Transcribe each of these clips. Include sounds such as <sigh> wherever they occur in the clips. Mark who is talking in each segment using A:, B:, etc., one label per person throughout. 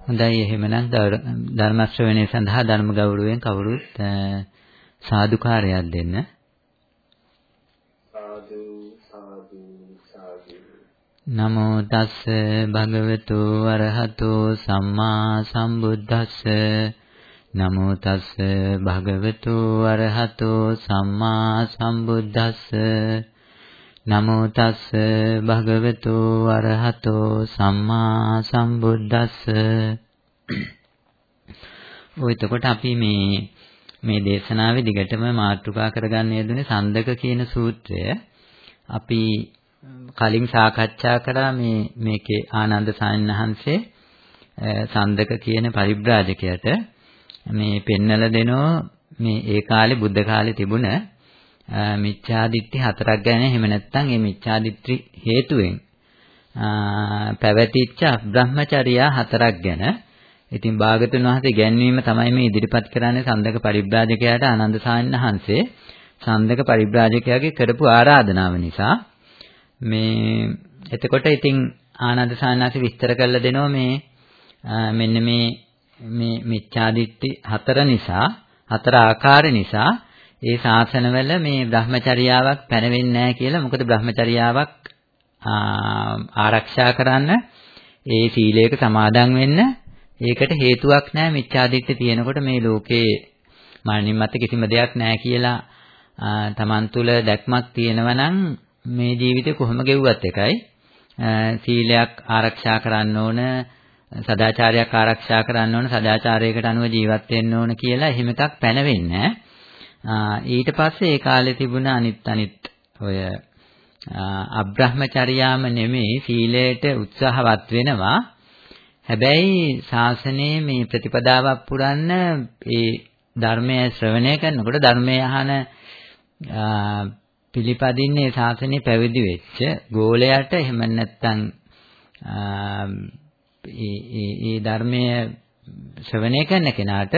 A: හොඳයි එහෙමනම් ධර්ම ශ්‍රවණය සඳහා ධර්ම ගෞරවයෙන් කවුරුත් සාදුකාරයක් දෙන්න.
B: සාදු සාදු සාදු.
A: නමෝ තස්ස භගවතු වරහතෝ සම්මා සම්බුද්දස්ස නමෝ තස්ස භගවතු වරහතෝ සම්මා සම්බුද්දස්ස නමෝ තස්ස භගවතු අරහතෝ සම්මා සම්බුද්දස්ස. ඔය එතකොට අපි මේ මේ දේශනාවේ දිගටම මාතෘකා කරගන්න යෙදුනේ සන්දක කියන සූත්‍රය. අපි කලින් සාකච්ඡා කරා මේ මේකේ ආනන්ද සාන්නහන්සේ සන්දක කියන පරිබ්‍රාජකයට. මේ පෙන්නලා දෙනෝ මේ ඒ කාලේ බුද්ධ කාලේ තිබුණ මිච්ඡාදිත්‍ති හතරක් ගැන එහෙම නැත්නම් මේ මිච්ඡාදිත්‍ති හේතුවෙන් පැවතිච්ච බ්‍රහ්මචර්යා හතරක් ගැන. ඉතින් භාගතුන් වහන්සේ ගැන්වීම තමයි මේ ඉදිරිපත් කරන්නේ සන්දක පරිබ්‍රාජකයාට ආනන්ද සාන්නහන්සේ සන්දක පරිබ්‍රාජකයාගේ කරපු ආරාධනාව නිසා මේ එතකොට ඉතින් ආනන්ද සාන්නහන්සේ විස්තර කරලා දෙනවා මේ මෙන්න මේ මේ මිච්ඡාදිත්‍ති හතර නිසා හතර ආකාර නිසා ඒ ශාසනවල මේ Brahmacharyaවක් පැනවෙන්නේ නැහැ කියලා. මොකද Brahmacharyaවක් ආරක්ෂා කරන්න ඒ සීලයක සමාදන් වෙන්න ඒකට හේතුවක් නැහැ මිච්ඡාදිට්ඨිය තියෙනකොට මේ ලෝකේ මරණින් මත කිසිම දෙයක් නැහැ කියලා තමන් තුළ දැක්මක් තියෙනවා නම් මේ ජීවිතේ කොහොම ගෙවුවත් එකයි සීලයක් ආරක්ෂා කරන්න ඕන සදාචාරයක් ආරක්ෂා කරන්න ඕන සදාචාරයකට අනුව ජීවත් වෙන්න ඕන කියලා එහෙම එකක් පැනවෙන්නේ නැහැ ඊට පස්සේ ඒ කාලේ තිබුණ අනිත් අනිත් ඔය අබ්‍රහ්මචර්යාම නෙමෙයි සීලයට උත්සාහවත් වෙනවා. හැබැයි ශාසනයේ මේ ප්‍රතිපදාවක් පුරන්න ඒ ධර්මය ශ්‍රවණය කරනකොට ධර්මය අහන පිළිපදින්නේ ශාසනයේ පැවිදි වෙච්ච ගෝලයට එහෙම නැත්නම් ඒ ඒ ධර්මයේ ශ්‍රවණය කරන කෙනාට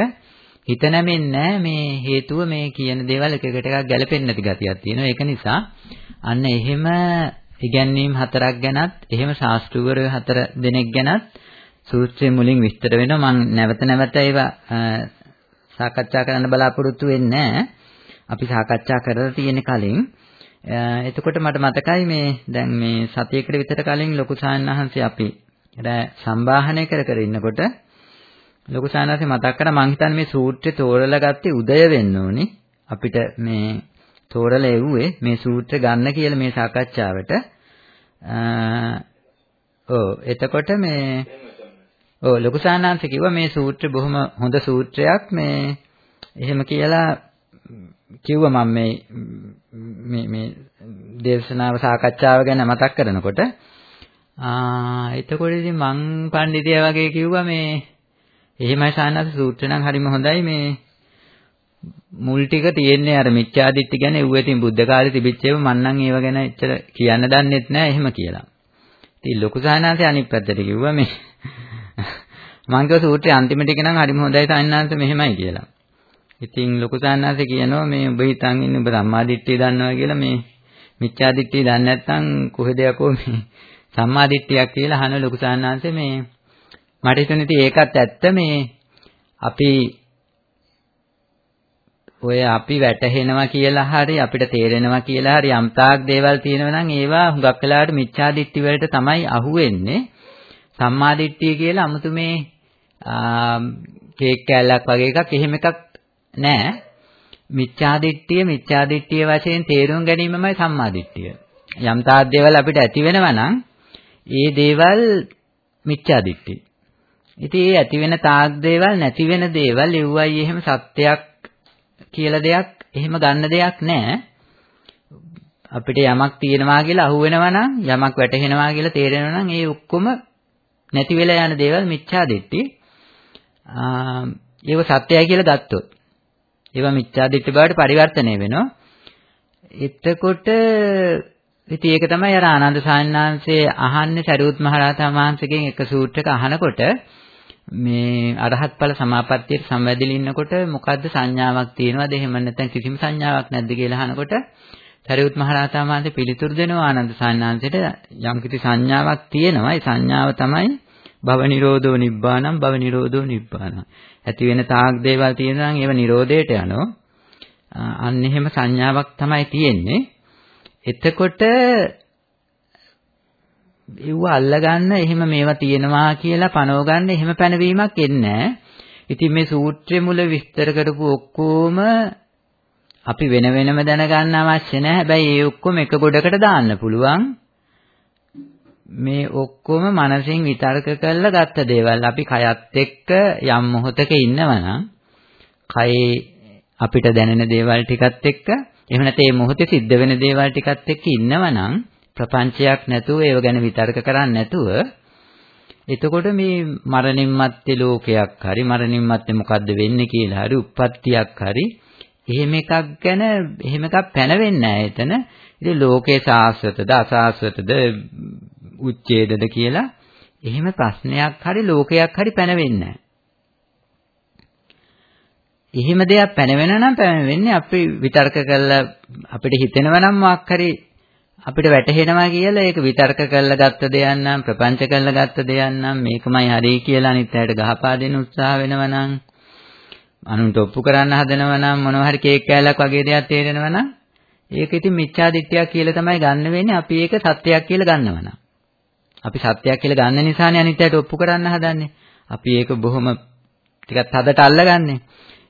A: හිත නැමෙන්නේ මේ හේතුව මේ කියන දේවල් එක එකට එකක් ගැලපෙන්නේ නැති ගතියක් තියෙනවා. ඒක නිසා අන්න එහෙම ඉගැන්වීම් හතරක් ගැනත් එහෙම ශාස්ත්‍රවරු හතර දෙනෙක් ගැනත් සූත්‍රයේ මුලින් විස්තර වෙනවා. මම නැවත නැවත ඒවා සාකච්ඡා කරන්න බලාපොරොත්තු වෙන්නේ අපි සාකච්ඡා කරලා තියෙන කලින් එතකොට මට මතකයි මේ දැන් මේ සතියකට විතර කලින් ලොකු සාන්නහන්සේ අපි සම්බාහනය කර කර ඉන්නකොට ලොකු සානාසේ මතක් කරා මං හිතන්නේ මේ සූත්‍රය තෝරලා ගත්තේ උදය වෙන්න ඕනේ. අපිට මේ තෝරලා එව්වේ මේ සූත්‍ර ගන්න කියලා මේ සාකච්ඡාවට. ඔව් එතකොට මේ ඔව් ලොකු සානාංශ කිව්වා මේ සූත්‍රය බොහොම හොඳ සූත්‍රයක් මේ එහෙම කියලා කිව්වා මම මේ මේ මේ දේශනාව සාකච්ඡාව ගැන මතක් කරනකොට ආ එතකොට ඉතින් මං පඬිතියා වගේ කිව්වා මේ එහෙමයි සාන්නස සූත්‍රය නම් හරිම හොඳයි මේ මුල් ටික තියෙන්නේ අර මිච්ඡාදිත්‍ය ගැන එව්ව ඉතින් බුද්ධ කාලේ තිබිච්ච ඒවා මං නම් ඒව ගැන එච්චර කියන්න දන්නෙත් නෑ එහෙම කියලා. ඉතින් ලොකු සානාංශය අනිත් පැත්තට කිව්වා මේ <laughs> මං කිව්ව සූත්‍රයේ අන්තිම ටික නම් හරිම හොඳයි සානාංශ මෙහෙමයි කියලා. ඉතින් ලොකු සානාංශය කියනවා මේ ඔබ හිතන් ඉන්නේ ඔබ සම්මාදිට්ඨිය දන්නවා කියලා මේ මිච්ඡාදිට්ඨිය දන්නේ නැත්නම් කොහෙද යකෝ මේ <laughs> සම්මාදිට්ඨියක් කියලා අහන ලොකු සානාංශය මේ මට හිතුනේ ඉතින් ඒකත් ඇත්ත මේ අපි ඔය අපි වැටහෙනවා කියලා හරි අපිට තේරෙනවා කියලා හරි යම්තාක් දේවල් තියෙනවා නම් ඒවා හුඟක් වෙලාවට මිච්ඡා දිට්ඨි වලට තමයි අහුවෙන්නේ. සම්මා දිට්ඨිය කියලා 아무තු මේ කේක් කෑල්ලක් වගේ එකක් එහෙම එකක් නෑ. මිච්ඡා දිට්ඨිය මිච්ඡා දිට්ඨිය වශයෙන් තේරුම් ගැනීමමයි සම්මා දිට්ඨිය යම්තාක් දේවල් අපිට ඇති වෙනවා නම් ඒ දේවල් මිච්ඡා දිට්ඨිය ඉතින් ඒ ඇති වෙන තාක් දේවල් නැති වෙන දේවල් එව්වයි එහෙම සත්‍යයක් කියලා දෙයක් එහෙම ගන්න දෙයක් නැහැ. අපිට යමක් තියෙනවා කියලා අහුවෙනවා නම් යමක් වැටහෙනවා කියලා තේරෙනවා නම් ඒ ඔක්කොම නැති වෙලා යන දේවල් මිච්ඡා දිට්ඨි. ආ ඒව සත්‍යයි කියලා ගත්තොත් ඒවා මිච්ඡා දිට්ඨි බවට පරිවර්තනය වෙනවා. එතකොට ඉතින් ඒක තමයි අර ආනන්ද සාන්නාංශයේ අහන්නේ සරියුත් මහ රහතන් වහන්සේගෙන් එක සූත්‍රයක අහනකොට මේ අරහත් ඵල සමාපත්තියට සම්වැදිලි ඉන්නකොට මොකද්ද සංඥාවක් තියෙනවද එහෙම නැත්නම් කිසිම සංඥාවක් නැද්ද කියලා අහනකොට සරියුත් මහ රහතන් වහන්සේ පිළිතුරු දෙනවා ආනන්ද සාන්නාංශයට යම් කිසි සංඥාවක් තියෙනවා ඒ සංඥාව තමයි භව නිරෝධෝ නිබ්බානම් භව නිරෝධෝ නිබ්බානම්. ඇති වෙන තාක් දේවල් තියෙනවා නම් ඒව නිරෝධයට යනවා. අන්න එහෙම සංඥාවක් තමයි තියෙන්නේ. එතකොට ඒව අල්ලගන්න එහෙම මේවා තියෙනවා කියලා පනව ගන්න එහෙම පැනවීමක් එන්නේ ඉතින් මේ සූත්‍රය මුල විස්තර කරපු ඔක්කොම අපි වෙන වෙනම දැනගන්න අවශ්‍ය නැහැ. හැබැයි ඒ ඔක්කොම එක ගොඩකට දාන්න පුළුවන්. මේ ඔක්කොම මනසින් විතර්ක කරලා ගත්ත දේවල්. අපි කයත් එක්ක යම් මොහොතක ඉන්නවනම් කයේ අපිට දැනෙන දේවල් ටිකත් එක්ක එහෙම නැත්නම් මේ මොහොතේ සිද්ධ වෙන දේවල් ටිකත් එක්ක ඉන්නවනම් ප්‍රපංචයක් නැතුව ඒව ගැන විතර්ක කරන්නේ නැතුව එතකොට මේ මරණින් මත්තේ ලෝකයක් හරි මරණින් මත්තේ මොකද්ද වෙන්නේ කියලා හරි උප්පත්තියක් හරි එහෙම එකක් ගැන එහෙම එකක් පැනවෙන්නේ නැහැ එතන. ඉතින් ලෝකේ සාස්වතද අසාස්වතද උච්ඡේදද කියලා එහෙම ප්‍රශ්නයක් හරි ලෝකයක් හරි පැනවෙන්නේ නැහැ. එහෙම දෙයක් පැනවෙන නම් පැනවෙන්නේ අපි විතර්ක කරලා අපිට හිතෙනවා නම් මොකක් හරි අපිට වැටහෙනවා කියලා ඒක විතර්ක කරලා ගත්ත දෙයක් නම් ප්‍රපංච කරලා ගත්ත දෙයක් නම් මේකමයි හරි කියලා අනිත් අයට ගහපා දෙන්න උත්සාහ වෙනවා නම් අනුන්ට ඔප්පු කරන්න හදනවා නම් මොනවා හරි කේක් කෑල්ලක් වගේ දෙයක් තේරෙනවා නම් ඒක ඉතින් මිච්ඡා දිට්ඨියක් කියලා තමයි ගන්න වෙන්නේ. අපි ඒක සත්‍යයක් කියලා ගන්නවා නම්. අපි සත්‍යයක් කියලා ගන්න නිසානේ අනිත් අයට ඔප්පු කරන්න හදන්නේ. අපි ඒක බොහොම ටිකක් හදට අල්ලගන්නේ.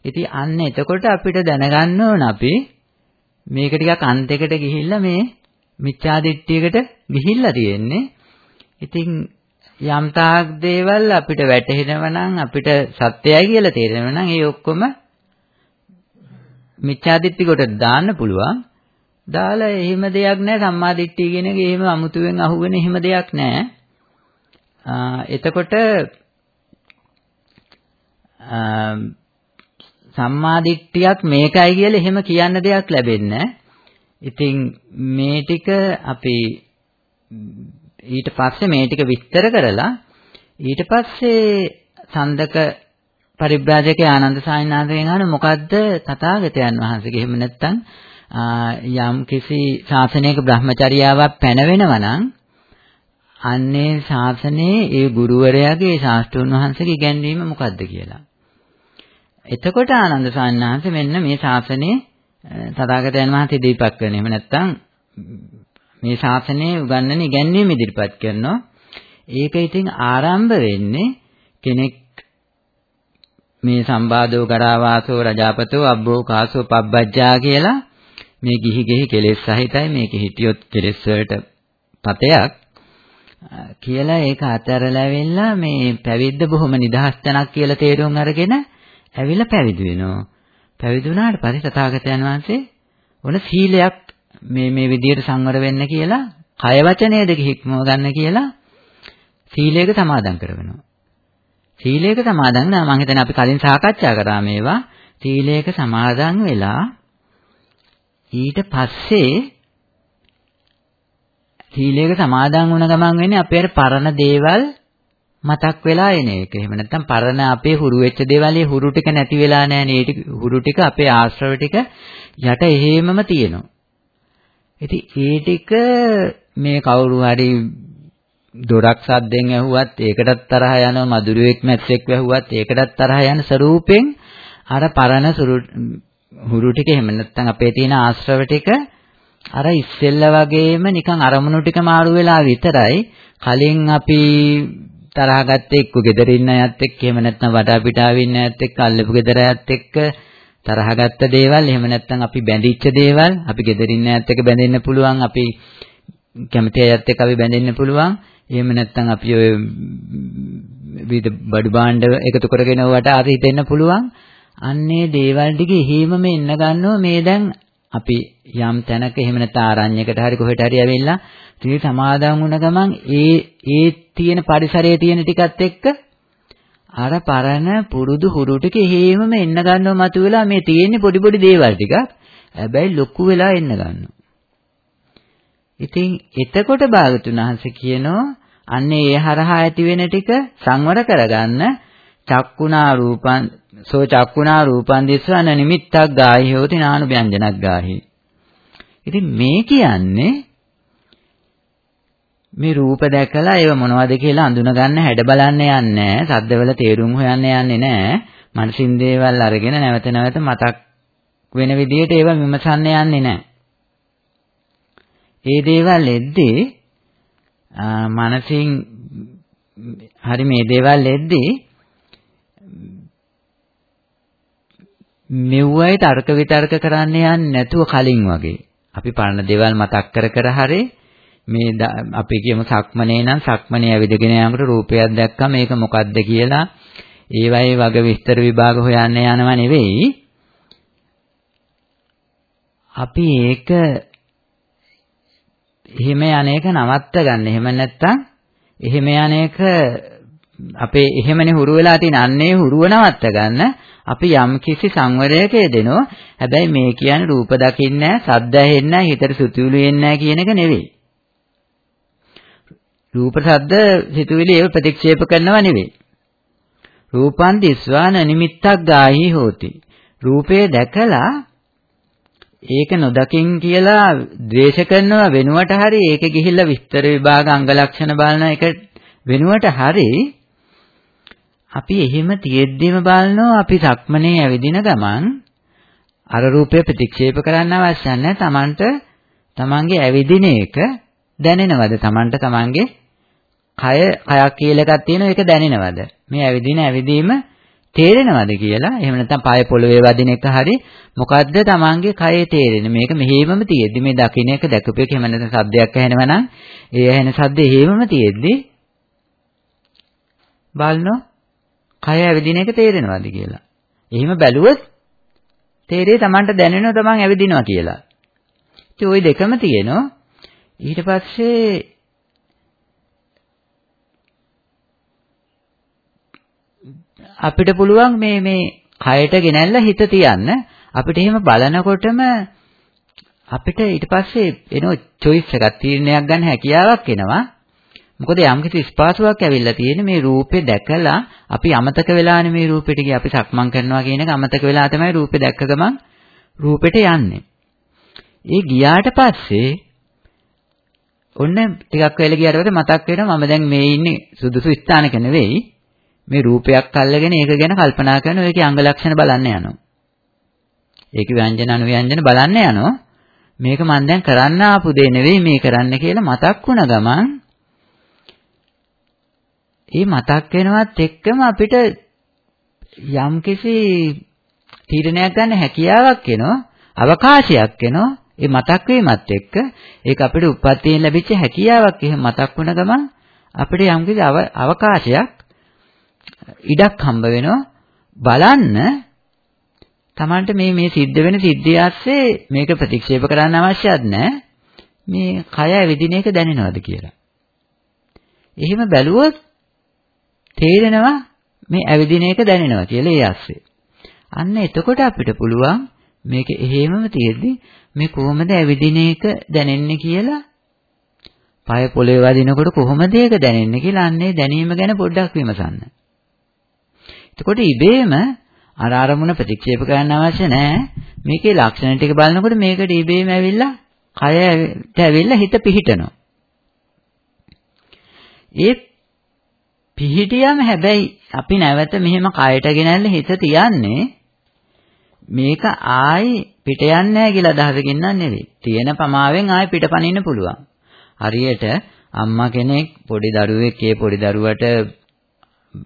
A: ඉතින් අන්න එතකොට අපිට දැනගන්න ඕන අපි මේක ටිකක් අන්තයකට ගිහිල්ලා මේ මිච්ඡා දිට්ඨියකට ගිහිල්ලා තියෙන්නේ. ඉතින් යම් තාක් දේවල් අපිට වැටහෙනව නම් අපිට සත්‍යයි කියලා තේරෙනව නම් ඒ ඔක්කොම මිච්ඡා දිට්ඨි කොට දාන්න පුළුවන්. දාලා එහෙම දෙයක් නැහැ සම්මා දිට්ඨිය කියන එක එහෙම අමුතුවෙන් අහුවෙන එහෙම දෙයක් නැහැ. එතකොට සම්මාදිට්ඨියක් මේකයි කියලා එහෙම කියන්න දෙයක් ලැබෙන්නේ ඉතින් මේ ටික අපි ඊට පස්සේ මේ ටික විස්තර කරලා ඊට පස්සේ සන්දක පරිබ්‍රාජක ආනන්ද සාමිනාഥයෙන් අහන මොකද්ද තථාගතයන් වහන්සේගේ එහෙම නැත්නම් යම් කිසි ශාසනයක බ්‍රහ්මචර්යාවක් පැනවෙනවා නම් අන්නේ ශාසනයේ ඒ ගුරුවරයාගේ ශාස්ත්‍රඥ වහන්සේගේ ඉගැන්වීම මොකද්ද කියලා. එතකොට ආනන්ද සාන්නාංශ මෙන්න මේ ශාසනයේ තථාගතයන් වහන්සේ ඉදිරිපත් කරන. එහෙම නැත්නම් මේ ශාසනයේ උගන්වන ඉගැන්වීම ඉදිරිපත් කරනවා. ඒක ඉතින් ආරම්භ වෙන්නේ කෙනෙක් මේ සම්බාධෝ කරාවාසෝ රජාපතෝ අබ්බෝ කාසෝ පබ්බජ්ජා කියලා මේ ගිහි ගෙහි කෙලෙස් සහිතයි මේක හිටියොත් කෙලෙස් වලට පතයක් කියලා ඒක අතරලා වෙලා මේ පැවිද්ද බොහොම නිදහස් තැනක් කියලා තේරුම් අරගෙන ඇවිල්ලා පැවිදි වෙනවා. පැවිදි වුණාට පස්සේ තථාගතයන් වහන්සේ ඔන සීලයක් මේ මේ විදියට සංවර වෙන්න කියලා කය වචනය දෙක හික්මව ගන්න කියලා සීලයක සමාදන් කරවෙනවා. සීලයක සමාදන් නම් මම හිතන්නේ අපි කලින් සාකච්ඡා කරා මේවා. සීලයක සමාදන් වෙලා ඊට පස්සේ සීලයක සමාදන් වුණ ගමන් වෙන්නේ අපේ අර පරණ දේවල් මතක් වෙලා එන එක. එහෙම නැත්නම් පරණ අපේ හුරු වෙච්ච දේවල් ඒ හුරු ටික නැති වෙලා නැහැ නේ. ඒ හුරු ටික අපේ ආශ්‍රව ටික යට එහෙමම තියෙනවා. ඉතින් ඒ ටික මේ කවුරු හරි දොරක් සද්දෙන් ඇහුවත් ඒකටත් තරහ යනවා මధుරෙක් මැස්සෙක් වැහුවත් ඒකටත් තරහ යන ස්වරූපෙන් අර පරණ හුරු ටික එහෙම නැත්නම් අපේ තියෙන ආශ්‍රව ටික අර ඉස්සෙල්ල වගේම නිකන් අරමුණු ටික මාරු වෙලා විතරයි කලින් අපි තරහ ගත්තේ එක්ක ගෙදර ඉන්න අයත් එක්ක එහෙම නැත්නම් වටා පිටාවේ ඉන්න අයත් එක්ක අල්ලපු ගෙදර අයත් එක්ක තරහ ගත්ත දේවල් එහෙම නැත්නම් අපි බැඳිච්ච දේවල් අපි ගෙදර ඉන්න අයත් එක්ක බැඳෙන්න පුළුවන් අපි කැමති අයත් එක්ක අපි බැඳෙන්න පුළුවන්. එහෙම නැත්නම් අපි ඔය විවිධ බඩු භාණ්ඩ එකතු කරගෙන වට අර හිතෙන්න පුළුවන්. අන්නේ දේවල් ටික එහෙමම එන්න ගන්නවා. මේ දැන් අපි යම් තැනක එහෙම නැත්නම් ආරණ්‍යයකට හරි කොහෙට හරි ඇවිල්ලා සීල් සමාදන් වුණ ගමන් ඒ ඒ තියෙන පරිසරයේ තියෙන ටිකත් එක්ක අර පරණ පුරුදු හුරු ටික හේමම එන්න ගන්නව මතුවලා මේ තියෙන්නේ පොඩි පොඩි දේවල් ටිකක්. හැබැයි ලොකු වෙලා එන්න ගන්නවා. ඉතින් එතකොට භාගතුන් වහන්සේ කියනවා අන්නේ ඒ හරහා ඇති වෙන ටික සංවර කරගන්න චක්කුණා රූපං සෝ චක්කුණා රූපං දිස්වන නිමිත්තක් ගාහි හෝති නානු ව්‍යංජනක් ගාහි. ඉතින් මේ කියන්නේ මේ රූප දැකලා ඒව මොනවද කියලා අඳුන ගන්න හැඩ බලන්න යන්නේ නැහැ. සද්දවල තේරුම් හොයන්න යන්නේ නැහැ. මනසින් දේවල් අරගෙන නැවත නැවත මතක් වෙන විදිහට ඒව විමසන්න යන්නේ නැහැ. ඒ දේවල් එද්දී මනසින් හරි මේ දේවල් එද්දී මෙව්වයි තර්ක විතර්ක කරන්න යන්නේ නැතුව කලින් වගේ අපි පරණ දේවල් මතක් කර කර හරි මේ අපි කියමු සක්මනේ නම් සක්මනේ ඇවිදගෙන යනකොට රූපයක් දැක්කම මේක මොකද්ද කියලා ඒවයේ වග විස්තර විභාග හොයන්න යනව නෙවෙයි අපි ඒක එහෙම යන්නේක නවත්ත ගන්න. එහෙම නැත්තම් එහෙම යන්නේක අපේ එහෙමනේ හුරු වෙලා තියෙන අන්නේ හුරුව නවත්ත ගන්න. අපි යම් කිසි සංවරයක යෙදෙනවා. හැබැයි මේ කියන්නේ රූප දකින්නේ නැහැ, සද්ද ඇහෙන්නේ නැහැ, හිතට සුතුවිලි එන්නේ නැහැ කියන එක නෙවෙයි. රූප සද්ද සිතුවිලි ඒව ප්‍රතික්ෂේප කරනවා නෙවෙයි. රූපං දිස්වාන නිමිත්තක් ගාහි හෝති. රූපේ දැකලා ඒක නොදකින් කියලා ද්වේෂ කරනවා වෙනුවට හරි ඒක ගිහිල්ලා විස්තර විභාග අංග ලක්ෂණ බලන එක වෙනුවට හරි අපි එහෙම තියෙද්දිම බලනවා අපි සක්මනේ ඇවිදින ගමන් අර රූපය ප්‍රතික්ෂේප කරන්න අවශ්‍ය නැහැ. Tamanට Tamanගේ ඇවිදින එක දැනෙනවද? Tamanට Tamanගේ කය කයක් කියලා එකක් තියෙනවා ඒක දැනෙනවද? මේ ඇවිදින ඇවිදීම තේරෙනවද කියලා එහෙම නැත්නම් පාය පොළවේ වදින එක හරි මොකද්ද Tamange කයේ තේරෙන්නේ මේක මෙහෙමම තියෙද්දි මේ දකින්න එක දැකපු එක එහෙම නැත්නම් සද්දයක් ඇහෙනවා නම් ඒ ඇහෙන සද්ද එහෙමම තියෙද්දි බලනෝ කය ඇවිදින එක තේරෙනවද කියලා. එහෙම බැලුවොත් තේරෙයි Tamanට දැනෙනවා Taman ඇවිදිනවා කියලා. ඉතින් ওই දෙකම තියෙනවා. ඊට පස්සේ අපිට පුළුවන් මේ මේ කයට ගෙනල්ලා හිත තියන්න. අපිට එහෙම බලනකොටම අපිට ඊට පස්සේ එන choice එකක් තීරණයක් ගන්න හැකියාවක් එනවා. මොකද යම්කිසි ස්පාසුවක් ඇවිල්ලා තියෙන්නේ මේ රූපේ දැකලා අපි අමතක වෙලානේ මේ රූපෙට ගියේ අපි සක්මන් කරනවා කියන එක අමතක වෙලා තමයි රූපේ දැක්ක ගමන් රූපෙට යන්නේ. ඒ ගියාට පස්සේ ඔන්න ටිකක් වෙලා ගියාට පස්සේ මතක් වෙනවා මම දැන් මේ ඉන්නේ සුදුසු ස්ථානක නෙවෙයි මේ රූපයක් අල්ලගෙන ඒක ගැන කල්පනා කරනවා ඒකේ අංග ලක්ෂණ බලන්න යනවා. ඒකේ ව්‍යංජන අනුව්‍යංජන බලන්න යනවා. මේක මම දැන් කරන්න ආපු දේ නෙවෙයි මේ කරන්න කියලා මතක් වුණ ගමන් ඒ මතක් වෙනවත් එක්කම අපිට යම්කිසි තීරණයක් ගන්න හැකියාවක් එනවා අවකාශයක් එනවා ඒ මතක් වීමත් එක්ක ඒක අපිට උපත්යෙන් ලැබිච්ච හැකියාවක් එහෙම මතක් වුණ ගමන් අපිට යම්කිසි අවකාශයක් ඉඩක් හම්බ වෙනවා බලන්න Tamanට මේ මේ සිද්ධ වෙන සිද්ධිය ඇස්සේ මේක ප්‍රතික්ෂේප කරන්න අවශ්‍යත් නැහැ මේ කය ඇවිදින එක දැනෙනවද කියලා. එහෙම බැලුවොත් තේරෙනවා මේ ඇවිදින එක දැනෙනවා කියලා ඒ ඇස්සේ. අන්න එතකොට අපිට පුළුවන් මේක එහෙමම තියෙද්දි මේ කොහොමද ඇවිදින එක දැනෙන්නේ කියලා පය පොළවේ වදිනකොට කොහොමද ඒක දැනෙන්නේ කියලා අන්නේ දැනීම ගැන පොඩ්ඩක් විමසන්න. එතකොට ඉබේම අර අරමුණ ප්‍රතික්ෂේප කරන්න අවශ්‍ය නැහැ. මේකේ ලක්ෂණ ටික බලනකොට මේකට ඉබේම ඇවිල්ලා කයට ඇවිල්ලා හිත පිහිටනවා. ඒ පිහිටියම හැබැයි අපි නැවත මෙහෙම කයට ගෙනල්ලා හිත තියන්නේ මේක ආයි පිට යන්නේ නැහැ කියලා අදහසකින් නන් නෙවෙයි. තියෙන පමාවෙන් ආයි පිටපනින්න පුළුවන්. හරියට අම්මා කෙනෙක් පොඩි දරුවෙක් ඒ පොඩි දරුවට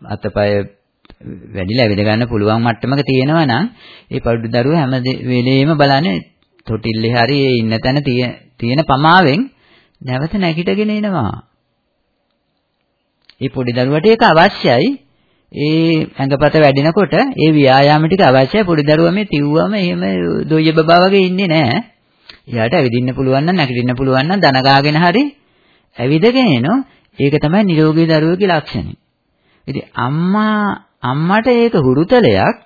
A: අතපය වැඩිලා ඇවිද ගන්න පුළුවන් මට්ටමක තියෙනවා නම් ඒ පොඩි දරුවා හැම වෙලේම බලන්නේ තොටිල්ලේ හරි ඒ ඉන්න තැන තියෙන පමාවෙන් නැවත නැගිටගෙන එනවා. ඒ පොඩි දරුවට ඒක අවශ්‍යයි. ඒ ඇඟපත වැඩිනකොට ඒ ව්‍යායාම ටික අවශ්‍යයි. පොඩි දරුවා මේ තිව්වම එහෙම දොయ్య බබා වගේ ඉන්නේ නැහැ. එයාට ඇවිදින්න පුළුවන් නම් නැගිටින්න පුළුවන් නම් දන ගාගෙන හරි ඇවිදගෙන එනවා. ඒක තමයි නිරෝගී දරුවෙකුගේ ලක්ෂණය. ඉතින් අම්මා අම්මට ඒක හුරුතලයක්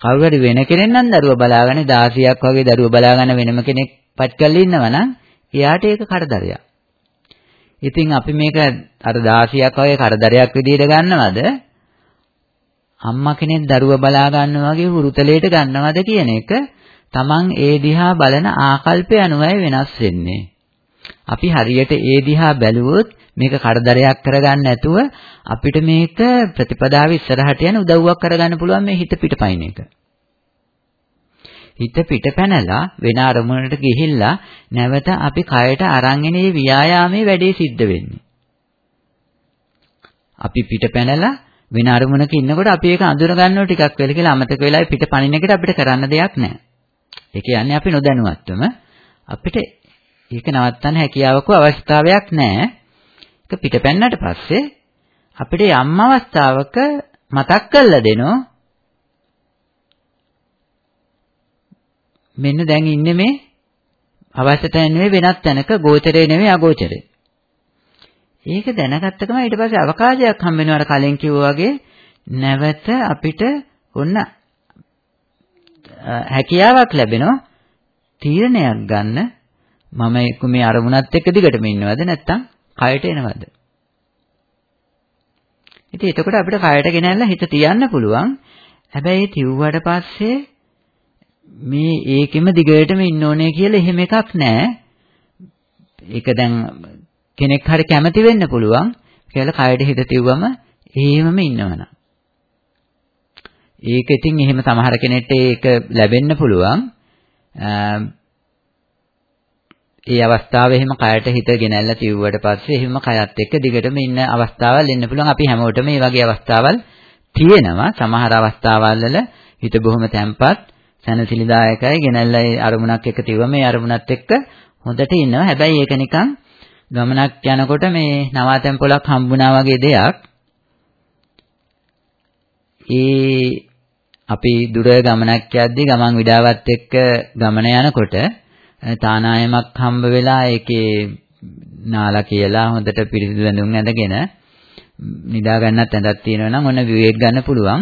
A: කවුරු හරි වෙන කෙනෙක් නම් දරුවා බලාගෙන 16ක් වගේ දරුවා බලාගෙන වෙනම කෙනෙක් පත් කරලා ඉන්නවා නම් එයාට ඒක කරදරයක්. ඉතින් අපි මේක අර 16ක් වගේ කරදරයක් විදිහට ගන්නවද? අම්මා කෙනෙක් දරුවා බලා ගන්නවා වගේ හුරුතලයට ගන්නවද කියන එක තමන් ඒ දිහා බලන ආකල්පය අනුවයි වෙනස් වෙන්නේ. අපි හරියට ඒ දිහා බැලුවොත් මේක කරදරයක් කරගන්න නැතුව අපිට මේක ප්‍රතිපදාව ඉස්සරහට යන උදව්වක් කරගන්න පුළුවන් මේ හිත පිටපයින් එක. හිත පිට පැනලා වෙන අරමුණකට ගිහිල්ලා නැවත අපි කයට අරන් එන ව්‍යායාමයේ වැඩේ සිද්ධ වෙන්නේ. අපි පිට පැනලා වෙන අරමුණක ඉන්නකොට අපි ඒක අඳුර ගන්නව ටිකක් වෙල කියලා අමතක වෙලා පිට පනින්න එකට අපිට කරන්න දෙයක් නැහැ. ඒ කියන්නේ අපි නොදැනුවත්වම අපිට ඒක නවත්තන්න හැකියාවක අවස්ථාවක් නැහැ. ඒක පිටපැන්නට පස්සේ අපිට යම් අවස්ථාවක මතක් කරලා දෙනවා මෙන්න දැන් ඉන්නේ මේ අවශ්‍ය තැන නෙවෙයි වෙනත් තැනක ගෝචරේ නෙවෙයි අගෝචරේ. ඒක දැනගත්ත ගමන් ඊට පස්සේ අවකාශයක් හම්බ වෙනවා. අර කලින් කිව්වා වගේ නැවත අපිට ඔන්න හැකියාවක් ලැබෙනවා. තීරණයක් ගන්න. මම මේ අරමුණත් එක්ක දිගටම ඉන්නවද නැත්නම් කයට එනවද? ඉතින් එතකොට අපිට කයට ගෙනල්ලා හිත තියන්න පුළුවන්. හැබැයි තියුවාට පස්සේ මේ ඒකෙම දිගටම ඉන්න ඕනේ කියලා එහෙම එකක් නැහැ. ඒක දැන් කෙනෙක් හරි කැමති වෙන්න පුළුවන් කියලා කයඩ හිත තියුවම එහෙමම ඉන්නවනම්. ඒක ඉතින් එහෙම සමහර කෙනෙක්ට ඒක ලැබෙන්න පුළුවන්. ඒ අවස්ථාවේ එහෙම කයට හිත ගෙනල්ලා තියුවට පස්සේ එහෙම කයත් එක්ක දිගටම ඉන්න අවස්ථාවල් එන්න පුළුවන්. අපි හැමෝටම මේ වගේ අවස්ථාවල් තියෙනවා. සමහර අවස්ථාවල් වල හිත බොහොම තැම්පත් සැනසිලිදායකයි ගෙනල්ලා ඒ අරමුණක් එක්ක තියුවා මේ අරමුණත් එක්ක හොඳට ඉන්නවා. හැබැයි ඒක නිකන් ගමනක් යනකොට මේ නවාතැන් පොලක් හම්බුණා වගේ දෙයක්. ඒ අපි දුර ගමනක් යද්දී ගමන් විඩාවත් එක්ක ගමන යනකොට තානායමක් හම්බ වෙලා ඒකේ නාලා කියලා හොඳට පිරිසිදු වැඳුම් ඇඳගෙන නිදා ගන්නත් ඇඳක් තියෙනවා නම් ඔන්න විවේක ගන්න පුළුවන්.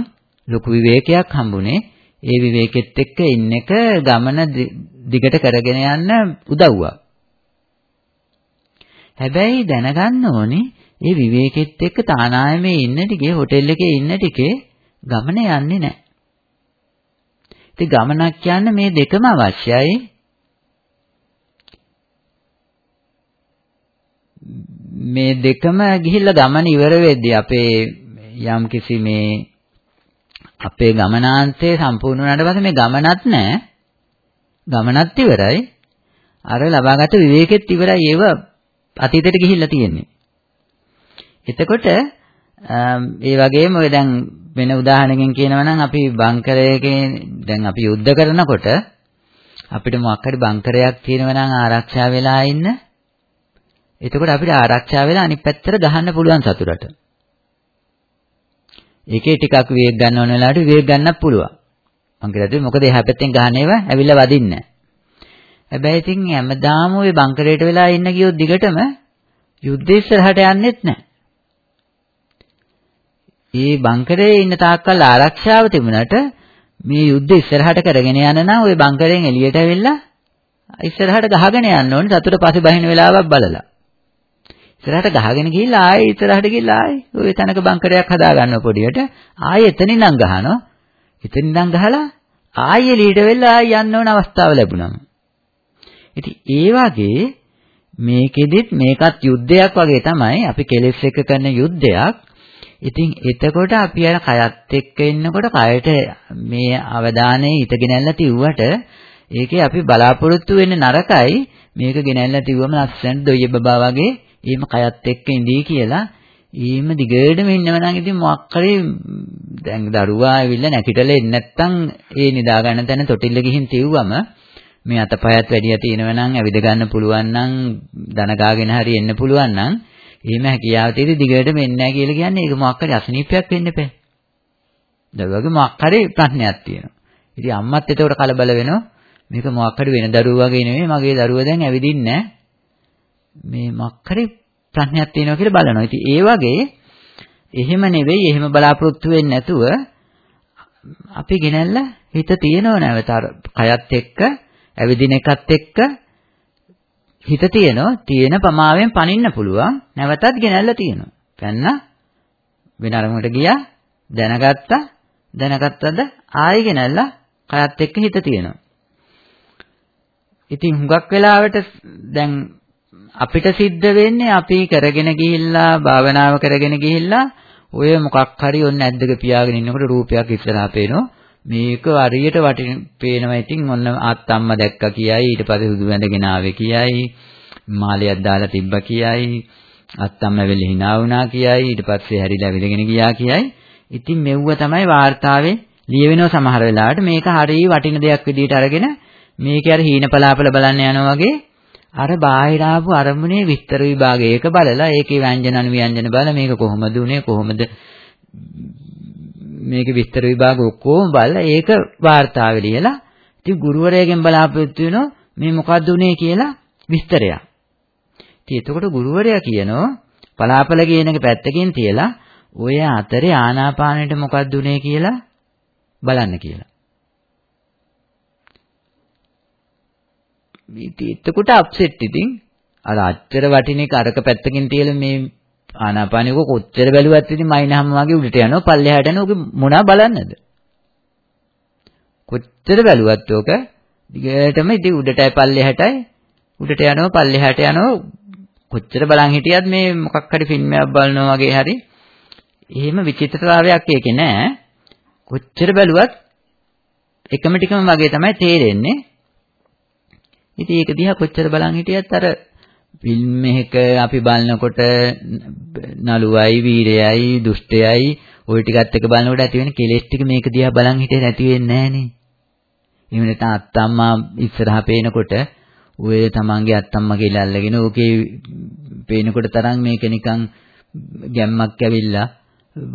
A: ලොකු විවේකයක් හම්බුනේ. ඒ විවේකෙත් එක්ක ඉන්න එක ගමන දිගට කරගෙන යන්න උදව්වක්. හැබැයි දැනගන්න ඕනේ මේ විවේකෙත් එක්ක තානායමේ ඉන්න ටිකේ හොටෙල් එකේ ඉන්න ටිකේ ගමන යන්නේ නැහැ. ඉතින් ගමනක් යන්න මේ දෙකම අවශ්‍යයි. මේ දෙකම ගිහිල්ලා ගමන ඉවර වෙද්දී අපේ යම් කිසි මේ අපේ ගමනාන්තය සම්පූර්ණ වුණාට පස්සේ මේ ගමනත් නැහැ. ගමනත් ඉවරයි. අර ලබාගත් විවේකෙත් ඉවරයි. ඒව අතීතයට ගිහිල්ලා තියෙන්නේ. එතකොට ඒ වගේම ඔය දැන් වෙන උදාහරණකින් කියනවා නම් අපි බංකරයකින් දැන් අපි යුද්ධ කරනකොට අපිට මොකක් හරි බංකරයක් තියෙනවා නම් ආරක්ෂා වෙලා ඉන්න. එතකොට අපිට ආරක්ෂා වෙලා අනිත් පැත්තට ගහන්න පුළුවන් සතුරට. ඒකේ ටිකක් වේග ගන්න ඕන වෙලාවට වේග ගන්නත් පුළුවන්. මං කියලා මොකද එහා පැත්තෙන් ගහන ඒවා ඇවිල්ලා වදින්නේ හැබැයි ඉතින් හැමදාම ওই බංකරයට වෙලා ඉන්න ගියොත් දිගටම යුද්ධ ඉස්සරහට යන්නෙත් නැහැ. ඒ බංකරේ ඉන්න තාක්කල් ආරක්ෂාව තිබුණාට මේ යුද්ධ ඉස්සරහට කරගෙන යන නම් ওই බංකරෙන් එළියට ඇවිල්ලා ඉස්සරහට ගහගෙන යන්න ඕනේ සතුට පස්සේ බහින වෙලාවක් බලලා. ඉතරහට ගහගෙන ගිහිල්ලා ආයෙ ඉතරහට ගිහිල්ලා ආයෙ ওই තැනක බංකරයක් හදාගන්නවා පොඩියට. ආයෙ එතනින් නම් ගහනවා. එතනින් නම් ගහලා ආයෙ ලීඩ වෙලා ආයෙ යන්න ඕන අවස්ථාව ලැබුණාම. ඉතින් ඒ වගේ මේකෙදිත් මේකත් යුද්ධයක් වගේ තමයි අපි කෙලෙස් එක කරන යුද්ධයක්. ඉතින් එතකොට අපි අර කයත් එක්ක ඉන්නකොට කයට මේ අවධානය ඉතගෙන ඇල්ල තිව්වට ඒකේ අපි බලාපොරොත්තු වෙන්නේ නරකයි මේක ගෙනල්ලා තිව්වම ලස්සනට දොයිය බබා වගේ එහෙම කයත් එක්ක ඉඳී කියලා ඊම දිගටම ඉන්නව නම් ඉතින් මොකක් හරි දැන් දරුවා ඇවිල්ලා නැකිටලා එන්නේ නැත්තම් ඒ නිදා ගන්න තැන තොටිල්ල ගිහින් තියුවම මේ අතපයත් වැඩිය තියෙනව නම් ඇවිද ගන්න පුළුවන් නම් දන ගාගෙන හරි එන්න පුළුවන් නම් එහෙම හැකියාව තියෙදි දිගටම එන්නේ නැහැ කියලා කියන්නේ ඒක මොකක් හරි අසනීපයක් වෙන්න එපා. දරුවගේ මොකක් හරි ප්‍රශ්නයක් තියෙනවා. ඉතින් අම්මත් එතකොට කලබල වෙනවා. මේක මොකක් හරි වෙන දරුවෝ වගේ නෙමෙයි මගේ දරුවා දැන් ඇවිදින්නේ නැහැ. මේ මක්කරි ප්‍රඥාවක් තියෙනවා කියලා බලනවා. ඉතින් ඒ වගේ එහෙම නෙවෙයි එහෙම බලාපොරොත්තු වෙන්නේ නැතුව අපි ගෙනල්ලා හිත තියෙනව නැවත අර කයත් එක්ක ඇවිදින එකත් එක්ක හිත තියෙනවා තියෙන ප්‍රමාවෙන් පනින්න පුළුවන් නැවතත් ගෙනල්ලා තියෙනවා. පැන්න වෙන අරමුණට ගියා දැනගත්තා දැනගත්තද ආයෙ ගෙනල්ලා කයත් එක්ක හිත තියෙනවා. ඉතින් හුඟක් වෙලාවට දැන් අපිට සිද්ධ වෙන්නේ අපි කරගෙන ගිහිල්ලා භාවනාව කරගෙන ගිහිල්ලා ඔය මොකක් හරි ඔන්න ඇද්දක පියාගෙන ඉන්නකොට රූපයක් ඉස්සරහා පේනවා. මේක හරියට වටින පේනවා. ඉතින් ඔන්න ආත්තම්ම දැක්කා කියයි ඊට පස්සේ සුදු වැඳගෙන ආවේ කියයි මාලයක් දාලා තිබ්බා කියයි අත්තම්ම වෙලෙ hina වුණා කියයි ඊට පස්සේ හැරිලා විදගෙන ගියා කියයි. ඉතින් මෙව්ව තමයි වාර්තාවේ ලියවෙනව සමහර වෙලාවට. මේක හරිය වටින දෙයක් විදිහට අරගෙන මේක අර හීන පලාපල බලන්න යනවා වගේ අර බාහිර ආපු අරමුණේ විස්තර විභාගය ඒක බලලා ඒකේ ව්‍යංජන අනුව්‍යංජන බලලා මේක කොහොමද උනේ කොහොමද මේකේ විස්තර විභාග ඔක්කොම බලලා ඒක වාර්තාවේ ලියලා ඉතින් ගුරුවරයාගෙන් බලාපොරොත්තු වෙනවා මේ මොකද්ද උනේ කියලා විස්තරයක්. ඉතින් එතකොට ගුරුවරයා කියනවා පලාපල කියන එක පැත්තකින් තියලා ඔය අතරේ ආනාපානෙට මොකද්ද උනේ කියලා බලන්න කියලා. ඉතින් එතකොට අප්සෙට් ඉතින්. අර අච්චර වටින එක අරක පැත්තකින් තියලා මේ ආනාපානියක කොච්චර බැලුවත් ඉතින් මයින්හම වගේ උඩට යනවා පල්ලෙහාට යනවා ඔක මොනවා බලන්නද? කොච්චර බැලුවත් ඕක? දිගටම ඉතින් උඩටයි පල්ලෙහාටයි. උඩට යනවා පල්ලෙහාට යනවා. කොච්චර බලන් හිටියත් මේ මොකක් හරි ෆිල්ම් එකක් බලනවා වගේ හරි. එහෙම විචිත්‍රතාවයක් ඒකේ නෑ. කොච්චර බැලුවත් එකම ටිකම වගේ තමයි තේරෙන්නේ. ඉතින් ඒක දිහා කොච්චර බලන් හිටියත් අර ෆිල්ම් එකක අපි බලනකොට නළුවයි වීරයයි දුෂ්ටයයි ওই ටිකත් එක බලනකොට ඇති වෙන කෙලෙස් ටික මේක දිහා බලන් හිටියේ නැති වෙන්නේ නැහනේ. එහෙම නැත්නම් අත්තම්මා ඉස්සරහා පේනකොට ඔය තමන්ගේ අත්තම්මා කියලා අල්ලගෙන ඕකේ පේනකොට තරම් මේක නිකන් ගැම්මක් ඇවිල්ලා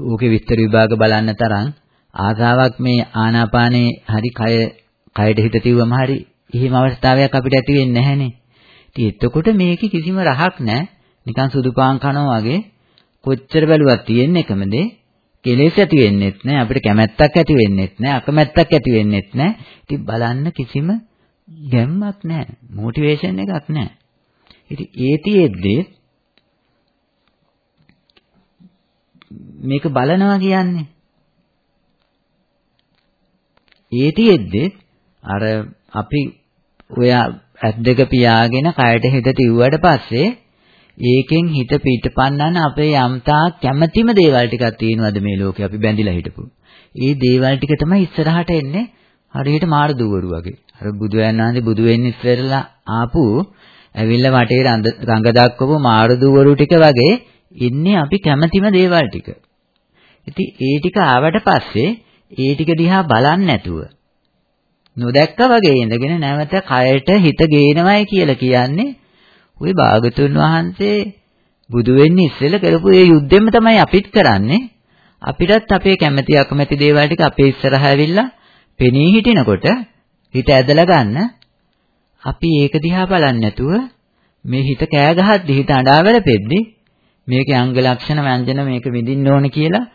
A: ඕකේ විස්තර විභාග බලන්න තරම් ආසාවක් මේ ආනාපානේ හරි කය කයට හිත තියුවම හරි එහෙම අවස්ථාවයක් අපිට ඇති වෙන්නේ නැහනේ. ඉතින් එතකොට මේකේ කිසිම රහක් නැහැ. නිකන් සුදු පාන් කනවා වගේ කොච්චර බැලුවත් තියෙන එකම දේ කෙලෙස් ඇති වෙන්නෙත් නැහැ. අපිට කැමැත්තක් ඇති වෙන්නෙත් නැහැ. අකමැත්තක් ඇති වෙන්නෙත් නැහැ. ඉතින් බලන්න කිසිම ගැම්මක් නැහැ. මොටිවේෂන් එකක් නැහැ. ඉතින් ඒතියෙද්දී මේක බලනවා කියන්නේ. ඒතියෙද්දී අර අපි ඔය ඇස් දෙක පියාගෙන කයට හිත තියුවට පස්සේ ඒකෙන් හිත පිටපන්නන අපේ යම්තා කැමැතිම දේවල් ටිකක් තියෙනවද මේ ලෝකේ අපි බැඳිලා හිටපු. ඒ දේවල් ටික තමයි ඉස්සරහට එන්නේ හරියට මාර දුවරු වගේ. අර බුදුයන් වහන්සේ බුදු වෙන්න ඉස්සෙල්ලා ආපු ඇවිල්ලා වටේ රඟ දක්වපු මාර දුවරු ටික වගේ ඉන්නේ අපි කැමැතිම දේවල් ටික. ඉතින් ඒ ටික ආවට පස්සේ ඒ ටික දිහා බලන්නේ නැතුව නොදැක්ක වගේ ඉඳගෙන නැවත කයට හිත ගේනවයි කියලා කියන්නේ. ওই භාගතුන් වහන්සේ බුදු වෙන්නේ ඉස්සෙල්ලා කරපු ඒ යුද්ධෙම තමයි අපිත් කරන්නේ. අපිටත් අපේ කැමැති අකමැති දේවල් ටික අපේ ඉස්සරහා ඇවිල්ලා පෙනී හිටිනකොට හිත ඇදලා ගන්න. අපි ඒක දිහා බලන්නේ නැතුව මේ හිත කෑ ගහද්දි හිත අඬා වැළපෙද්දි මේකේ අංග ලක්ෂණ ව්‍යංජන මේක විඳින්න ඕන කියලා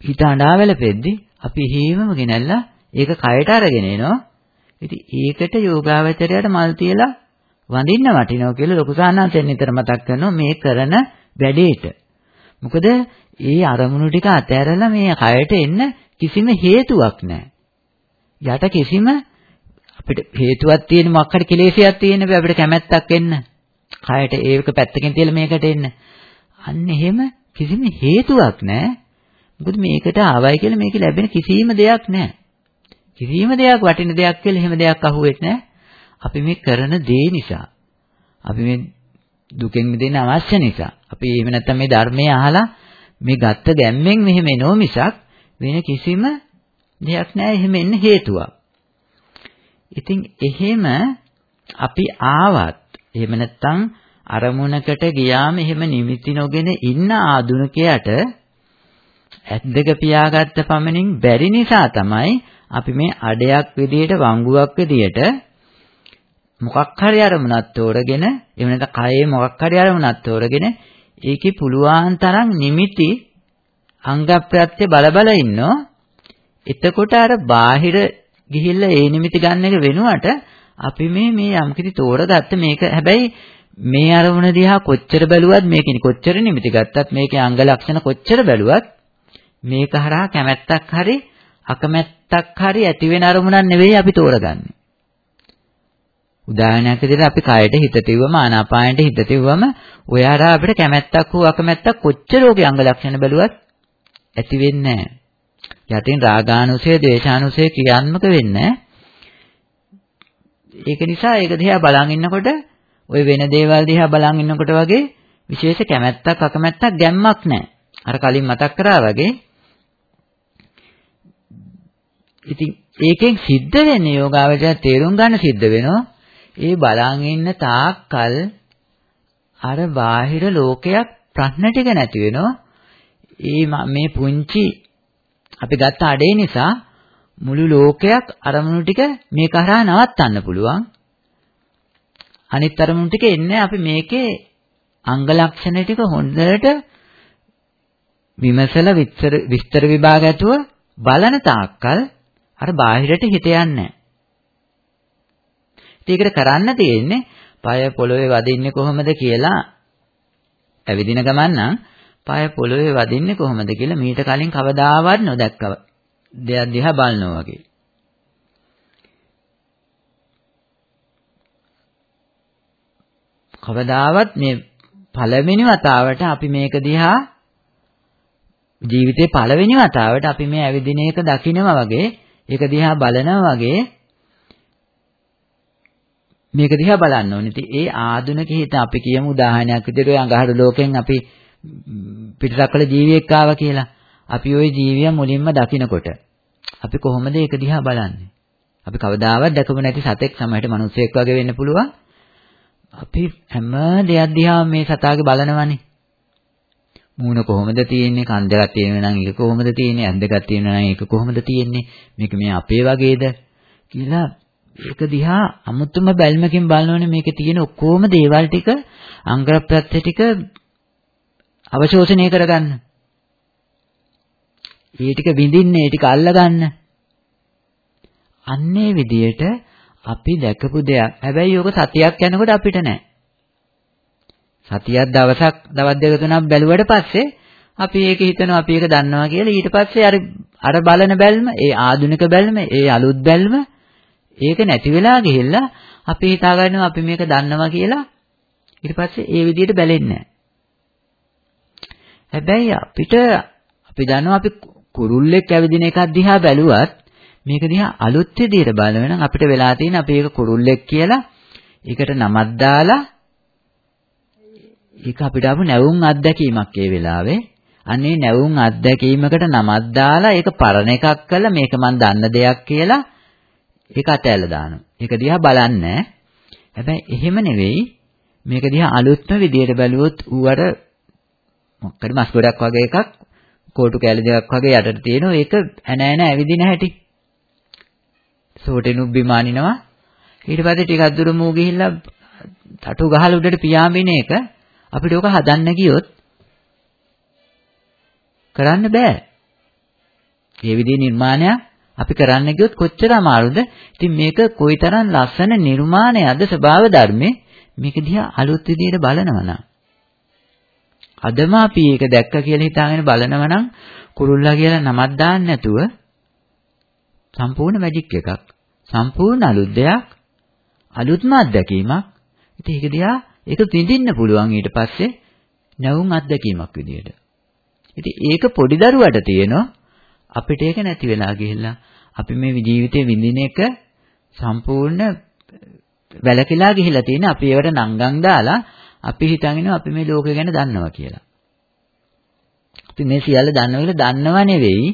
A: හිත අඬා වැළපෙද්දි අපි හේමම ගෙනල්ලා ඒක කයට අරගෙන එනවා. ඉතින් ඒකට යෝගාවචරයට මල් තියලා වඳින්න වටිනවා කියලා ලොකු සාහන්තෙන් නිතර මතක් කරනවා මේ කරන වැඩේට. මොකද ඒ අරමුණු ටික අතහැරලා මේ කයට එන්න කිසිම හේතුවක් නැහැ. යට කිසිම අපිට හේතුවක් තියෙන මොකක් හරි කෙලෙසයක් තියෙන බෑ අපිට කැමැත්තක් එන්න. කයට ඒක පැත්තකින් තියලා මේකට එන්න. අන්න එහෙම කිසිම හේතුවක් නැහැ. මොකද මේකට ආවයි කියලා මේක ලැබෙන කිසිම දෙයක් නැහැ. කිසිම දෙයක් වටින දෙයක් කියලා එහෙම දෙයක් අහුවෙන්නේ නැහැ. අපි මේ කරන දේ නිසා. අපි මේ දුකෙන් මිදෙන්න අවශ්‍ය නිසා. අපි එහෙම නැත්නම් මේ ධර්මයේ අහලා මේ ගත්ත ගැම්මෙන් මෙහෙම එනෝ මිසක් වෙන කිසිම දෙයක් නැහැ එහෙම එන්න හේතුවක්. ඉතින් එහෙම අපි ආවත් එහෙම නැත්නම් අරමුණකට ගියාම එහෙම නිමිති නොගෙන ඉන්න ආදුනිකයට ඇස් දෙක පියාගත්ත පමණින් බැරි නිසා තමයි අපි මේ අඩයක් විදියට වංගුවක් විදියට මොකක් හරි අරමුණක් තෝරගෙන එහෙම නැත්නම් කයේ මොකක් හරි අරමුණක් තෝරගෙන ඒකේ පුළුවන් තරම් නිමිති අංග ප්‍රත්‍ය බල බල ඉන්නෝ. එතකොට අර බාහිර ගිහිල්ලා ඒ නිමිති ගන්න එක වෙනුවට අපි මේ මේ යම්කිසි තෝරගත්ත මේක. හැබැයි මේ අරමුණ දිහා කොච්චර බැලුවත් මේකෙනි කොච්චර නිමිති ගත්තත් මේකේ අංග ලක්ෂණ කොච්චර බැලුවත් මේක හරහා කැමැත්තක් හරි අකමැත්තක් හරි ඇති වෙන අරමුණක් නෙවෙයි අපි තෝරගන්නේ. උදාහරණයක් විදිහට අපි කයට හිත තියවම ආනාපානයට හිත තියවම ඔයාට අපිට කැමැත්තක් හෝ අකමැත්තක් කොච්චර ඕකේ අංග ලක්ෂණ බැලුවත් ඇති වෙන්නේ නැහැ. යටින් රාගානුසය, දේශානුසය ක්‍රියාත්මක වෙන්නේ ඒක නිසා ඒක දිහා බලන් ඉන්නකොට ওই වෙන දේවල් දිහා බලන් ඉන්නකොට වගේ විශේෂ කැමැත්තක් අකමැත්තක් ගැම්මක් නැහැ. අර කලින් මතක් කරා වගේ ඉතින් ඒකෙන් සිද්ධ වෙන්නේ යෝගාවචර තේරුම් ගන්න සිද්ධ වෙනවා. ඒ බලන් ඉන්න තාක්කල් අර බාහිර ලෝකයක් ප්‍රශ්න ටික නැති වෙනවා. ඒ මේ පුංචි අපි ගත්ත අඩේ නිසා මුළු ලෝකයක් අරමුණු ටික මේක හරහා නවත්තන්න පුළුවන්. අනිත් අරමුණු ටික එන්නේ අපි මේකේ අංග ලක්ෂණ ටික හොඳට විමසලා විස්තර විභාග ඇතුව බලන තාක්කල් අර බාහිරට හිත යන්නේ ඒකට කරන්න තියෙන්නේ পায় පොළවේ වදින්නේ කොහොමද කියලා ඇවිදින ගමන් නම් පාය පොළවේ වදින්නේ කොහොමද කියලා මීට කලින් කවදාවත් නොදැක්ක දෙයක් දිහා බලනවා වගේ. කවදාවත් මේ පළවෙනි වතාවට අපි මේක දිහා ජීවිතේ පළවෙනි වතාවට අපි මේ ඇවිදින එක දකිනවා වගේ ඒක දිහා බලනවා වගේ මේක දිහා බලන්න ඕනේ. ඉතින් ඒ ආධුනික හිත අපි කියමු උදාහරණයක් විදිහට අඟහරු ලෝකෙන් අපි පිටරක්වල ජීවියෙක් ආවා කියලා. අපි ওই ජීවිය මුලින්ම දකිනකොට අපි කොහොමද ඒක දිහා බලන්නේ? අපි කවදාවත් දැකපු නැති සතෙක් සමහරට මිනිස්සෙක් වගේ වෙන්න පුළුවන්. අපි හැම දෙයක් දිහා මේ සතාගේ බලනවනේ. මූණ කොහොමද තියෙන්නේ? කන් දෙකක් තියෙනවා නම් ඒක කොහොමද තියෙන්නේ? ඇස් දෙකක් තියෙනවා නම් ඒක කොහොමද තියෙන්නේ? මේක මේ අපේ වගේද? කියලා ඒක දිහා අමුතුම බැල්මකින් බලනෝනේ මේකේ තියෙන ඔක්කොම දේවල් ටික අංග ප්‍රත්‍ය ටික අවශෝෂණය කරගන්න. ඒ ටික විඳින්න, ඒ ටික අල්ලගන්න. අන්නේ විදියට අපි දැකපු දෙයක්. හැබැයි ඕක සතියක් යනකොට අපිට නෑ. සතියක් දවසක් දවස් දෙක තුනක් බැලුවට පස්සේ අපි ඒක හිතනවා අපි ඒක දන්නවා කියලා. ඊට පස්සේ අර අර බලන බැල්ම ඒ ආධුනික බැල්ම ඒ අලුත් බැල්ම ඒක නැති වෙලා ගිහිල්ලා අපි හිතා ගන්නවා අපි මේක දන්නවා කියලා. ඊට පස්සේ ඒ විදිහට බැලෙන්නේ හැබැයි අපිට අපි දන්නවා අපි කුරුල්ලෙක් ඇවිදින එකක් දිහා බැලුවත් මේක දිහා අලුත් විදිහට බලන නම් අපිට වෙලා තියෙන අපි ඒක කුරුල්ලෙක් කියලා ඒකට නමක් දාලා ඒක අපිට ආපු නැවුම් අත්දැකීමක් ඒ වෙලාවේ අනේ නැවුම් අත්දැකීමකට නමක් දාලා ඒක පරණ එකක් කළා මේක මන් දන්න දෙයක් කියලා ඒක අතෑල්ල දානවා. ඒක දිහා බලන්නේ හැබැයි එහෙම නෙවෙයි මේක දිහා අලුත්ම විදියට බැලුවොත් ඌවට මොකක්ද මස් ගොඩක් වගේ එකක් කෝටු කැලි දෙකක් වගේ යටට තියෙනවා ඒක ඇන ඇන ඇවිදින හැටි. සෝටෙනුත් බිමානිනවා. ඊට පස්සේ ටිකක් දුර මූ ගිහිල්ලා තටු ගහලා උඩට පියාඹින එක අපිට ඕක හදන්න ගියොත් කරන්න බෑ. මේ විදිහේ නිර්මාණයක් අපි කරන්න ගියොත් කොච්චර අමාරුද? ඉතින් මේක කොයිතරම් ලස්සන නිර්මාණයක්ද ස්වභාව ධර්මේ මේක දිහා අලුත් විදිහට බලනවා නම් අදම අපි ඒක දැක්ක කියලා හිතාගෙන බලනවා නම් කුරුල්ලා කියලා නමක් දාන්න නැතුව සම්පූර්ණ මැජික් එකක් සම්පූර්ණ අලුත් දෙයක් අලුත්ම අත්දැකීමක් ඉතින් ඒක දිහා ඒක විඳින්න පුළුවන් ඊට පස්සේ නැවුම් අත්දැකීමක් විදියට ඉතින් ඒක පොඩි දරුවට තියෙනවා අපිට ඒක නැති වෙලා ගිහිල්ලා අපි මේ ජීවිතේ විඳින එක සම්පූර්ණ වැලකිලා ගිහිල්ලා තියෙන අපි ඒවට නංගන් දාලා අපි හිතගෙන අපි මේ ලෝකය ගැන දන්නවා කියලා. අපි මේ සියල්ල දන්නවා කියලා දන්නව නෙවෙයි.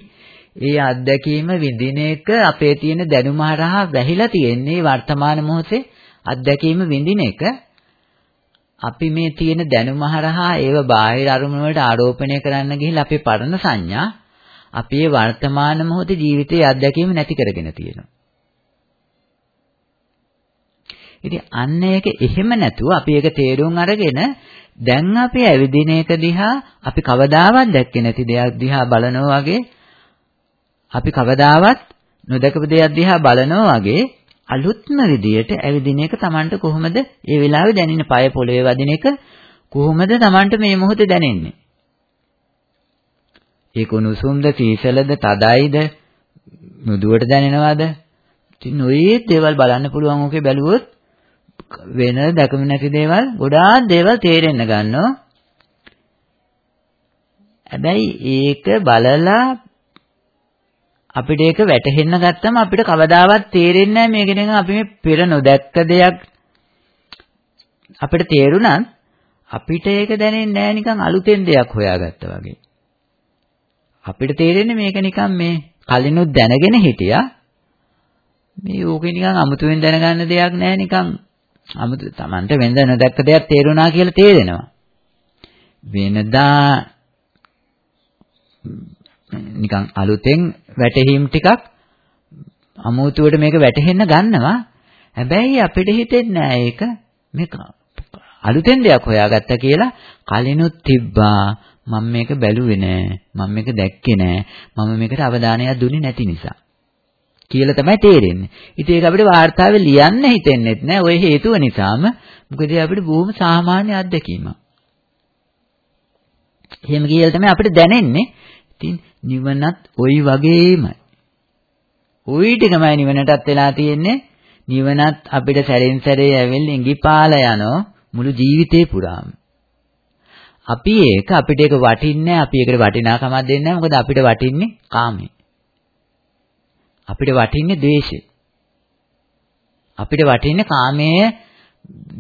A: ඒ අත්දැකීම විඳින එක අපේ තියෙන දැනුම හරහා වැහිලා තියෙන්නේ වර්තමාන මොහොතේ අත්දැකීම විඳින එක අපි මේ තියෙන දැනුම හරහා ඒව බාහිර අරමුණු වලට ආරෝපණය කරන්න ගිහිල්ලා අපේ පරණ සංඥා අපේ වර්තමාන මොහොතේ ජීවිතයේ අත්දැකීම නැති කරගෙන තියෙනවා. ඉතින් අන්න ඒක එහෙම නැතුව අපි ඒක තේරුම් අරගෙන දැන් අපි ඇවිදින එක දිහා අපි කවදාවත් දැක්කේ නැති දෙයක් දිහා බලනවා වගේ අපි කවදාවත් නොදකපු දෙයක් දිහා බලනවා වගේ අලුත්ම විදියට ඇවිදින එක Tamanට කොහොමද ඒ වෙලාවේ දැනෙන পায় පොළවේ වදින එක කොහොමද Tamanට මේ මොහොතේ දැනෙන්නේ ඒක උණුසුම්ද සීසලද තදයිද මුදුවට දැනෙනවද ඉතින් ඔය දේවල් බලන්න පුළුවන් ඕකේ බැලුවොත් වෙන දැකම නැති දේවල් ගොඩාක් දේවල් තේරෙන්න ගන්නවා. හැබැයි ඒක බලලා අපිට ඒක වැටහෙන්න ගත්තම අපිට කවදාවත් තේරෙන්නේ නැහැ මේක නිකන් අපි මේ පෙර නොදැක්ක දෙයක් අපිට තේරුණත් අපිට ඒක දැනෙන්නේ නැහැ නිකන් අලුතෙන් දෙයක් හොයාගත්තා වගේ. අපිට තේරෙන්නේ මේක නිකන් මේ කලිනුත් දැනගෙන හිටියා. මේ ඕකේ නිකන් අමුතුවෙන් දැනගන්න දෙයක් නැහැ නිකන් අමුතු Tamante වෙනද නොදැක්ක දෙයක් තේරුණා කියලා තේරෙනවා. වෙනදා නිකන් අලුතෙන් වැටහීම් ටිකක් අමුතුවට මේක වැටහෙන්න ගන්නවා. හැබැයි අපිට හිතෙන්නේ නැහැ ඒක මේක අලුතෙන් දෙයක් හොයාගත්තා කියලා කලිනුත් තිබ්බා මම මේක බැලුවේ නෑ මම මේක දැක්කේ නෑ මම මේකට අවධානයක් දුන්නේ නැති නිසා කියලා තමයි තේරෙන්නේ. ඉතින් ඒක අපිට වාර්තාවේ ලියන්න හිතෙන්නෙත් නෑ ওই හේතුව නිසාම. මොකද අපිට බොහොම සාමාන්‍ය අත්දැකීමක්. එහෙම කියලා තමයි අපිට දැනෙන්නේ. ඉතින් නිවනත් ওই වගේමයි. ওই ටිකමයි නිවනටත් වෙලා තියෙන්නේ. නිවනත් අපිට සැරෙන් සැරේ ඇවිල්ලා ඉඟිපාලා යනවා මුළු ජීවිතේ පුරාම. අපි ඒක අපිට ඒක වටින්නේ අපි ඒකට වටිනාකමක් දෙන්නේ නැහැ මොකද අපිට වටින්නේ කාමේ. අපිට වටින්නේ ද්වේෂය. අපිට වටින්නේ කාමයේ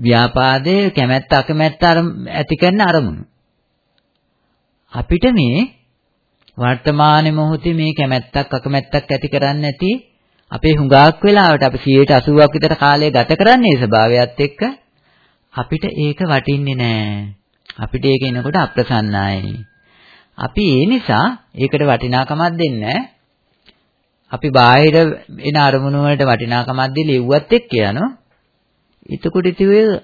A: ව්‍යාපාදයේ කැමැත්ත අකමැත්ත ඇති කරන අරමුණු. අපිට මේ වර්තමාන මොහොතේ මේ කැමැත්තක් අකමැත්තක් ඇති කරන්නේ නැති අපේ හුඟක් වෙලාවට අපි 80ක් විතර කාලය ගත කරන්නේ ඒ ස්වභාවයත් එක්ක අපිට ඒක වටින්නේ නැහැ. අපිට ඒක එනකොට අප්‍රසන්නයි. අපි ඒ නිසා ඒකට වටිනාකමක් දෙන්නේ අපි බාහිර එන අරමුණු වලට වටිනාකමක් දීලා ඉව්වත් එක්ක යනවා. එතකොට ඉතින්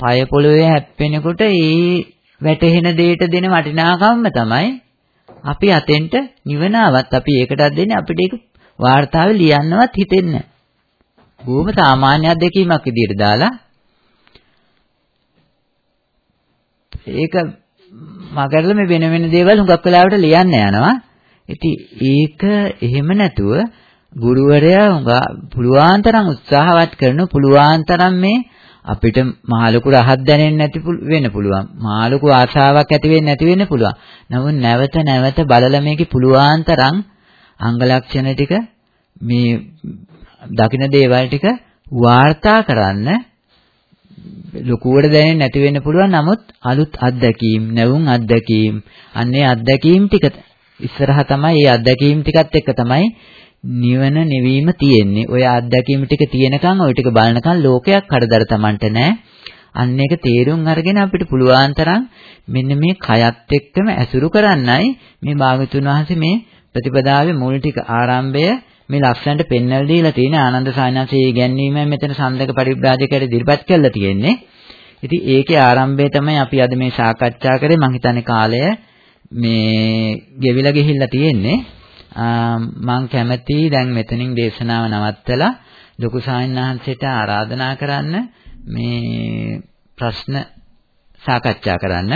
A: පය පොළවේ හැප්පෙනකොට ඒ වැටෙන දෙයට දෙන වටිනාකම තමයි අපි අතෙන්ට නිවනාවත් අපි ඒකටත් දෙන්නේ අපිට ඒක වාර්තාවේ ලියන්නවත් හිතෙන්නේ නැහැ. බොහොම සාමාන්‍ය අත්දැකීමක් විදිහට දාලා ඒක මගරල මේ වෙන වෙන දේවල් හුඟක් වෙලාවට ලියන්න යනවා. ඉතින් ඒක එහෙම නැතුව ගුරුවරයා හුඟා පුළුවන් තරම් උත්සාහවත් කරන පුළුවන් තරම් මේ අපිට මහලුකු රහත් දැනෙන්නේ නැති වෙන්න පුළුවන්. මහලුකු ආශාවක් ඇති වෙන්නේ නැති වෙන්න පුළුවන්. නමුත් නැවත නැවත බලලා මේකේ පුළුවන් තරම් අංග ලක්ෂණ ටික මේ දකින්න දේවල් ටික වාර්තා කරන්න ලොකුවට දැනෙන්නේ නැති වෙන්න පුළුවන් නමුත් අලුත් අත්දැකීම් නැවුම් අත්දැකීම් අන්නේ අත්දැකීම් ටික ඉස්සරහා තමයි මේ අත්දැකීම් ටිකත් එක්ක තමයි නිවන නිවීම තියෙන්නේ. ඔය අත්දැකීම් ටික තියෙනකන් ওই ටික බලනකන් ලෝකයක් හඩදර Tamanට නැහැ. අන්න ඒක තේරුම් අරගෙන අපිට පුළුවන් තරම් මෙන්න මේ කයත් එක්කම ඇසුරු කරන්නයි මේ භාගතුන් වහන්සේ මේ ප්‍රතිපදාවේ මුල් ටික ආරම්භය මේ ලක්ෂණයට පෙන්වලා දීලා තියෙන ආනන්ද සායනසේ ඉගැන්වීම මෙතන සම්දක පරිබ්‍රාජකයට ඉදිරිපත් කරලා තියෙන්නේ. ඉතින් ඒකේ ආරම්භය තමයි අපි අද මේ සාකච්ඡා කරේ මම හිතන්නේ කාලය මේ ගෙවිලා ගිහිල්ලා තියෙන්නේ. මම කැමැති දැන් මෙතනින් දේශනාව නවත්තලා ලොකු සායනහන්සේට ආරාධනා කරන්න මේ ප්‍රශ්න සාකච්ඡා කරන්න.